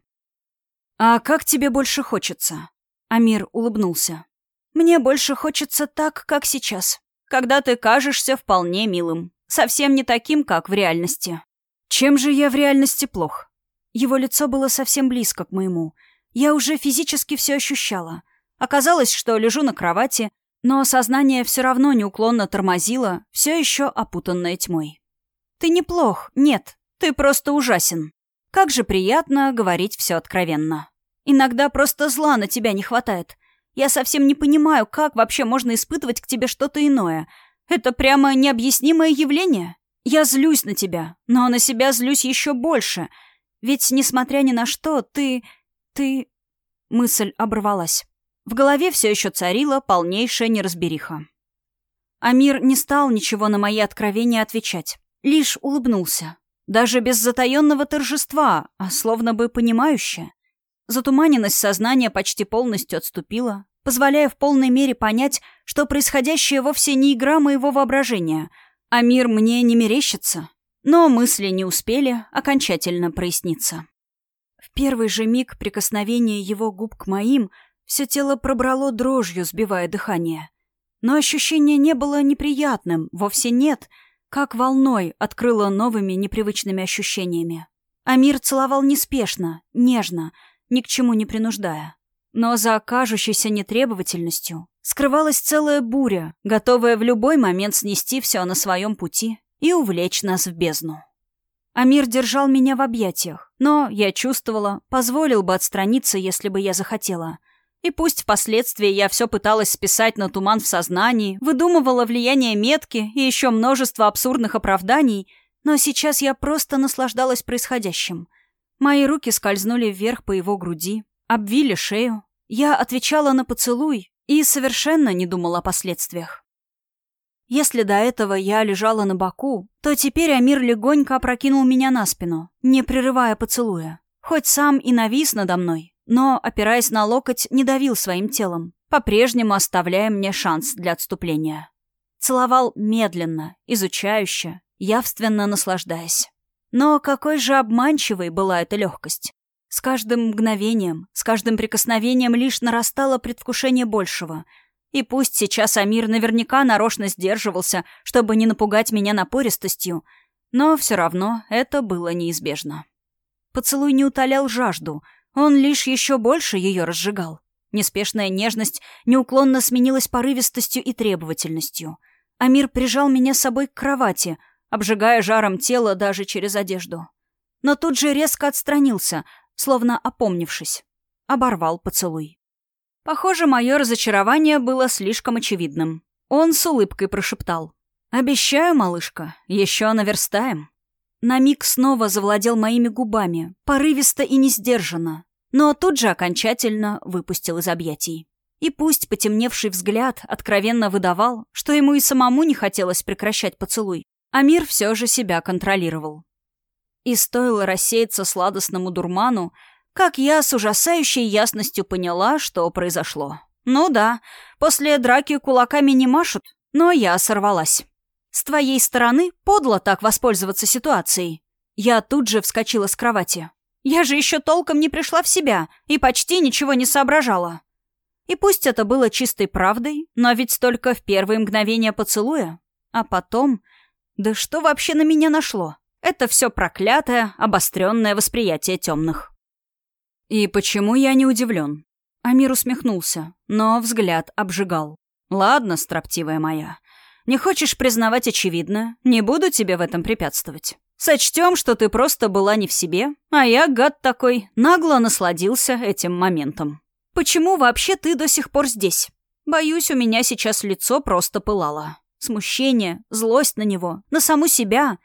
«А как тебе больше хочется?» Амир улыбнулся. «Мне больше хочется так, как сейчас когда ты кажешься вполне милым. Совсем не таким, как в реальности. Чем же я в реальности плох? Его лицо было совсем близко к моему. Я уже физически все ощущала. Оказалось, что лежу на кровати, но сознание все равно неуклонно тормозило, все еще опутанное тьмой. «Ты неплох, нет, ты просто ужасен. Как же приятно говорить все откровенно. Иногда просто зла на тебя не хватает. Я совсем не понимаю, как вообще можно испытывать к тебе что-то иное. Это прямо необъяснимое явление. Я злюсь на тебя, но на себя злюсь еще больше. Ведь, несмотря ни на что, ты... ты...» Мысль оборвалась. В голове все еще царила полнейшая неразбериха. Амир не стал ничего на мои откровения отвечать. Лишь улыбнулся. Даже без затаенного торжества, а словно бы понимающе. Затуманенность сознания почти полностью отступила, позволяя в полной мере понять, что происходящее вовсе не игра моего воображения, а мир мне не мерещится. Но мысли не успели окончательно проясниться. В первый же миг прикосновения его губ к моим все тело пробрало дрожью, сбивая дыхание. Но ощущение не было неприятным, вовсе нет, как волной открыло новыми непривычными ощущениями. Амир целовал неспешно, нежно, ни к чему не принуждая. Но за кажущейся нетребовательностью скрывалась целая буря, готовая в любой момент снести все на своем пути и увлечь нас в бездну. Амир держал меня в объятиях, но, я чувствовала, позволил бы отстраниться, если бы я захотела. И пусть впоследствии я все пыталась списать на туман в сознании, выдумывала влияние метки и еще множество абсурдных оправданий, но сейчас я просто наслаждалась происходящим — Мои руки скользнули вверх по его груди, обвили шею. Я отвечала на поцелуй и совершенно не думала о последствиях. Если до этого я лежала на боку, то теперь Амир легонько опрокинул меня на спину, не прерывая поцелуя. Хоть сам и навис надо мной, но, опираясь на локоть, не давил своим телом, по-прежнему оставляя мне шанс для отступления. Целовал медленно, изучающе, явственно наслаждаясь. Но какой же обманчивой была эта легкость. С каждым мгновением, с каждым прикосновением лишь нарастало предвкушение большего. И пусть сейчас Амир наверняка нарочно сдерживался, чтобы не напугать меня напористостью, но все равно это было неизбежно. Поцелуй не утолял жажду, он лишь еще больше ее разжигал. Неспешная нежность неуклонно сменилась порывистостью и требовательностью. Амир прижал меня с собой к кровати — обжигая жаром тело даже через одежду. Но тут же резко отстранился, словно опомнившись. Оборвал поцелуй. Похоже, мое разочарование было слишком очевидным. Он с улыбкой прошептал. «Обещаю, малышка, еще наверстаем». На миг снова завладел моими губами, порывисто и несдержанно, но тут же окончательно выпустил из объятий. И пусть потемневший взгляд откровенно выдавал, что ему и самому не хотелось прекращать поцелуй, Амир все же себя контролировал. И стоило рассеяться сладостному дурману, как я с ужасающей ясностью поняла, что произошло. Ну да, после драки кулаками не машут, но я сорвалась. С твоей стороны подло так воспользоваться ситуацией. Я тут же вскочила с кровати. Я же еще толком не пришла в себя и почти ничего не соображала. И пусть это было чистой правдой, но ведь только в первые мгновения поцелуя. А потом... Да что вообще на меня нашло? Это все проклятое, обостренное восприятие темных. И почему я не удивлен? Амир усмехнулся, но взгляд обжигал. Ладно, строптивая моя. Не хочешь признавать очевидное? Не буду тебе в этом препятствовать. Сочтем, что ты просто была не в себе, а я, гад такой, нагло насладился этим моментом. Почему вообще ты до сих пор здесь? Боюсь, у меня сейчас лицо просто пылало. Смущение, злость на него, на саму себя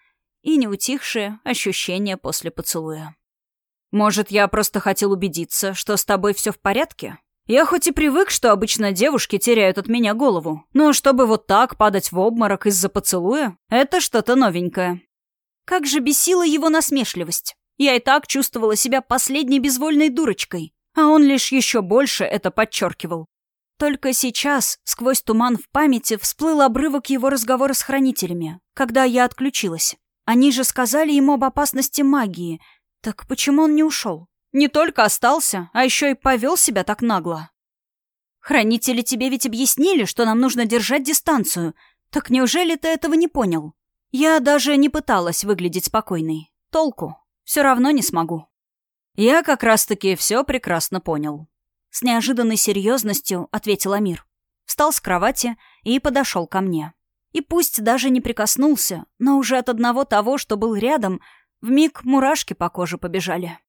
и неутихшее ощущение после поцелуя. Может, я просто хотел убедиться, что с тобой все в порядке? Я хоть и привык, что обычно девушки теряют от меня голову, но чтобы вот так падать в обморок из-за поцелуя, это что-то новенькое. Как же бесила его насмешливость. Я и так чувствовала себя последней безвольной дурочкой, а он лишь еще больше это подчеркивал. Только сейчас, сквозь туман в памяти, всплыл обрывок его разговора с хранителями, когда я отключилась. Они же сказали ему об опасности магии. Так почему он не ушел? Не только остался, а еще и повел себя так нагло. Хранители тебе ведь объяснили, что нам нужно держать дистанцию. Так неужели ты этого не понял? Я даже не пыталась выглядеть спокойной. Толку. Все равно не смогу. Я как раз-таки все прекрасно понял. С неожиданной серьезностью ответил Амир. Встал с кровати и подошел ко мне. И пусть даже не прикоснулся, но уже от одного того, что был рядом, вмиг мурашки по коже побежали.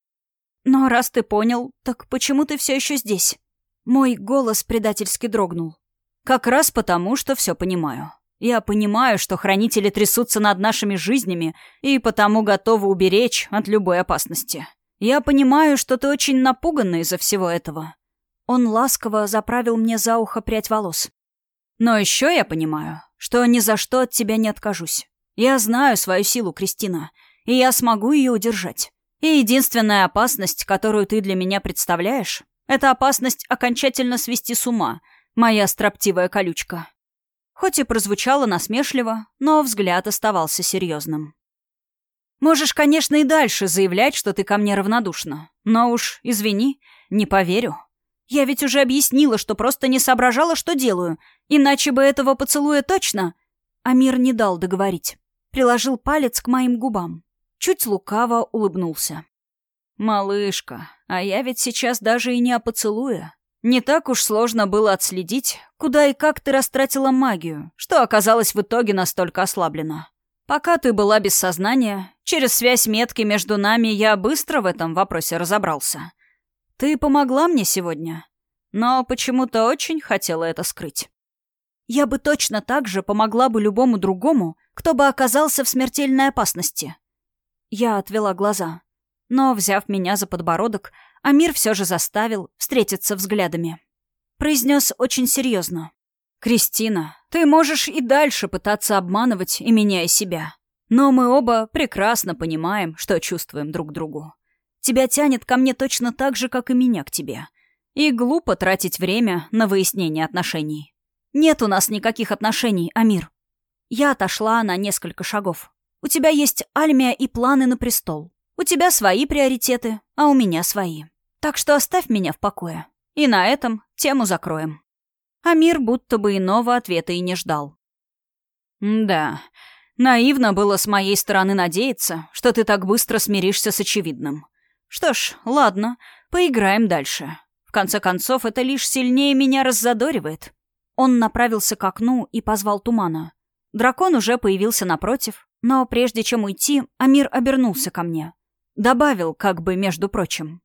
«Но раз ты понял, так почему ты все еще здесь?» Мой голос предательски дрогнул. «Как раз потому, что все понимаю. Я понимаю, что хранители трясутся над нашими жизнями и потому готовы уберечь от любой опасности. Я понимаю, что ты очень напугана из-за всего этого». Он ласково заправил мне за ухо прядь волос. «Но еще я понимаю, что ни за что от тебя не откажусь. Я знаю свою силу, Кристина, и я смогу ее удержать. И единственная опасность, которую ты для меня представляешь, это опасность окончательно свести с ума, моя строптивая колючка. Хоть и прозвучало насмешливо, но взгляд оставался серьезным. Можешь, конечно, и дальше заявлять, что ты ко мне равнодушна. Но уж, извини, не поверю. Я ведь уже объяснила, что просто не соображала, что делаю. Иначе бы этого поцелуя точно... Амир не дал договорить. Приложил палец к моим губам чуть лукаво улыбнулся. «Малышка, а я ведь сейчас даже и не о поцелуе. Не так уж сложно было отследить, куда и как ты растратила магию, что оказалось в итоге настолько ослаблено. Пока ты была без сознания, через связь метки между нами я быстро в этом вопросе разобрался. Ты помогла мне сегодня, но почему-то очень хотела это скрыть. Я бы точно так же помогла бы любому другому, кто бы оказался в смертельной опасности. Я отвела глаза. Но, взяв меня за подбородок, Амир все же заставил встретиться взглядами. Произнес очень серьезно. «Кристина, ты можешь и дальше пытаться обманывать и меня, и себя. Но мы оба прекрасно понимаем, что чувствуем друг другу. Тебя тянет ко мне точно так же, как и меня к тебе. И глупо тратить время на выяснение отношений. Нет у нас никаких отношений, Амир». Я отошла на несколько шагов. У тебя есть Альмия и планы на престол. У тебя свои приоритеты, а у меня свои. Так что оставь меня в покое. И на этом тему закроем». Амир будто бы иного ответа и не ждал. «Да, наивно было с моей стороны надеяться, что ты так быстро смиришься с очевидным. Что ж, ладно, поиграем дальше. В конце концов, это лишь сильнее меня раззадоривает». Он направился к окну и позвал тумана. Дракон уже появился напротив, но прежде чем уйти, Амир обернулся ко мне. Добавил, как бы между прочим.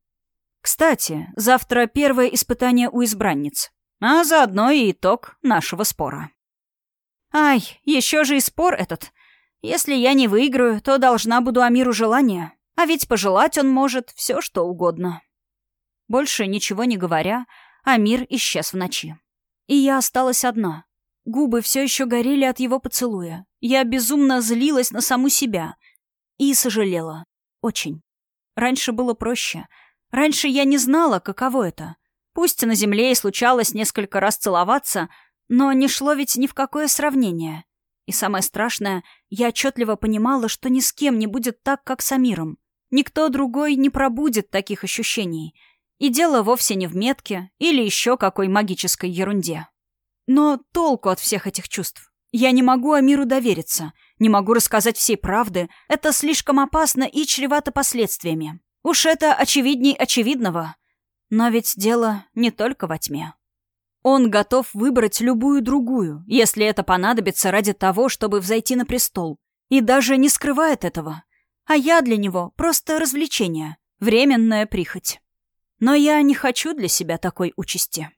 «Кстати, завтра первое испытание у избранниц, а заодно и итог нашего спора». Ай, еще же и спор этот. Если я не выиграю, то должна буду Амиру желание. А ведь пожелать он может все, что угодно. Больше ничего не говоря, Амир исчез в ночи. И я осталась одна. Губы все еще горели от его поцелуя. Я безумно злилась на саму себя. И сожалела. Очень. Раньше было проще. Раньше я не знала, каково это. Пусть на земле и случалось несколько раз целоваться, но не шло ведь ни в какое сравнение. И самое страшное, я отчетливо понимала, что ни с кем не будет так, как с Амиром. Никто другой не пробудет таких ощущений. И дело вовсе не в метке или еще какой магической ерунде. Но толку от всех этих чувств? Я не могу Амиру довериться, не могу рассказать всей правды. Это слишком опасно и чревато последствиями. Уж это очевидней очевидного. Но ведь дело не только во тьме. Он готов выбрать любую другую, если это понадобится ради того, чтобы взойти на престол. И даже не скрывает этого. А я для него просто развлечение, временная прихоть. Но я не хочу для себя такой участи.